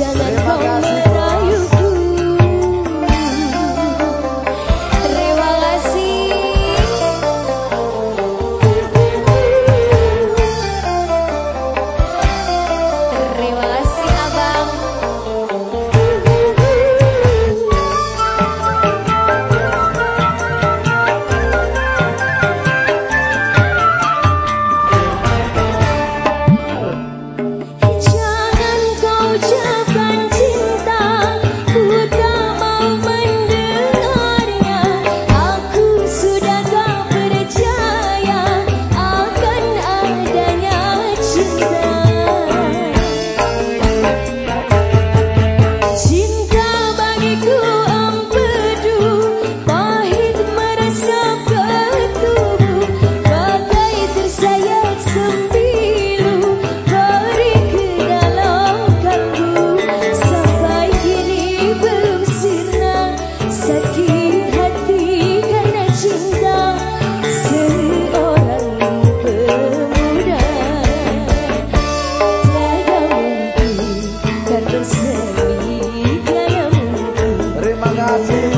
Jalan I do.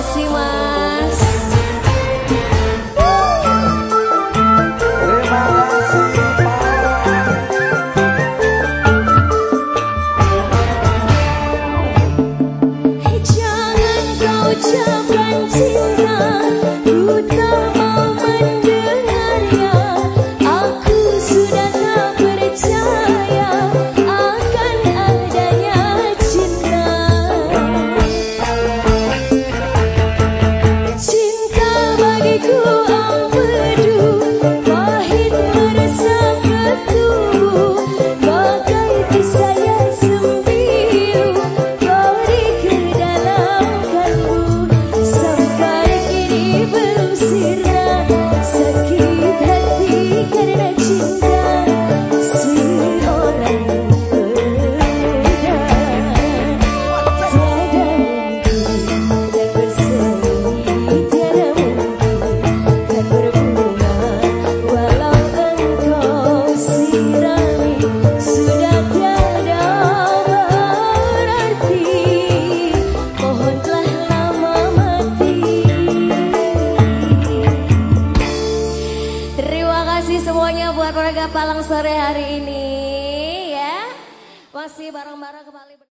Kasih mas keluarga Palang sore hari ini ya. Masih bareng-bareng kembali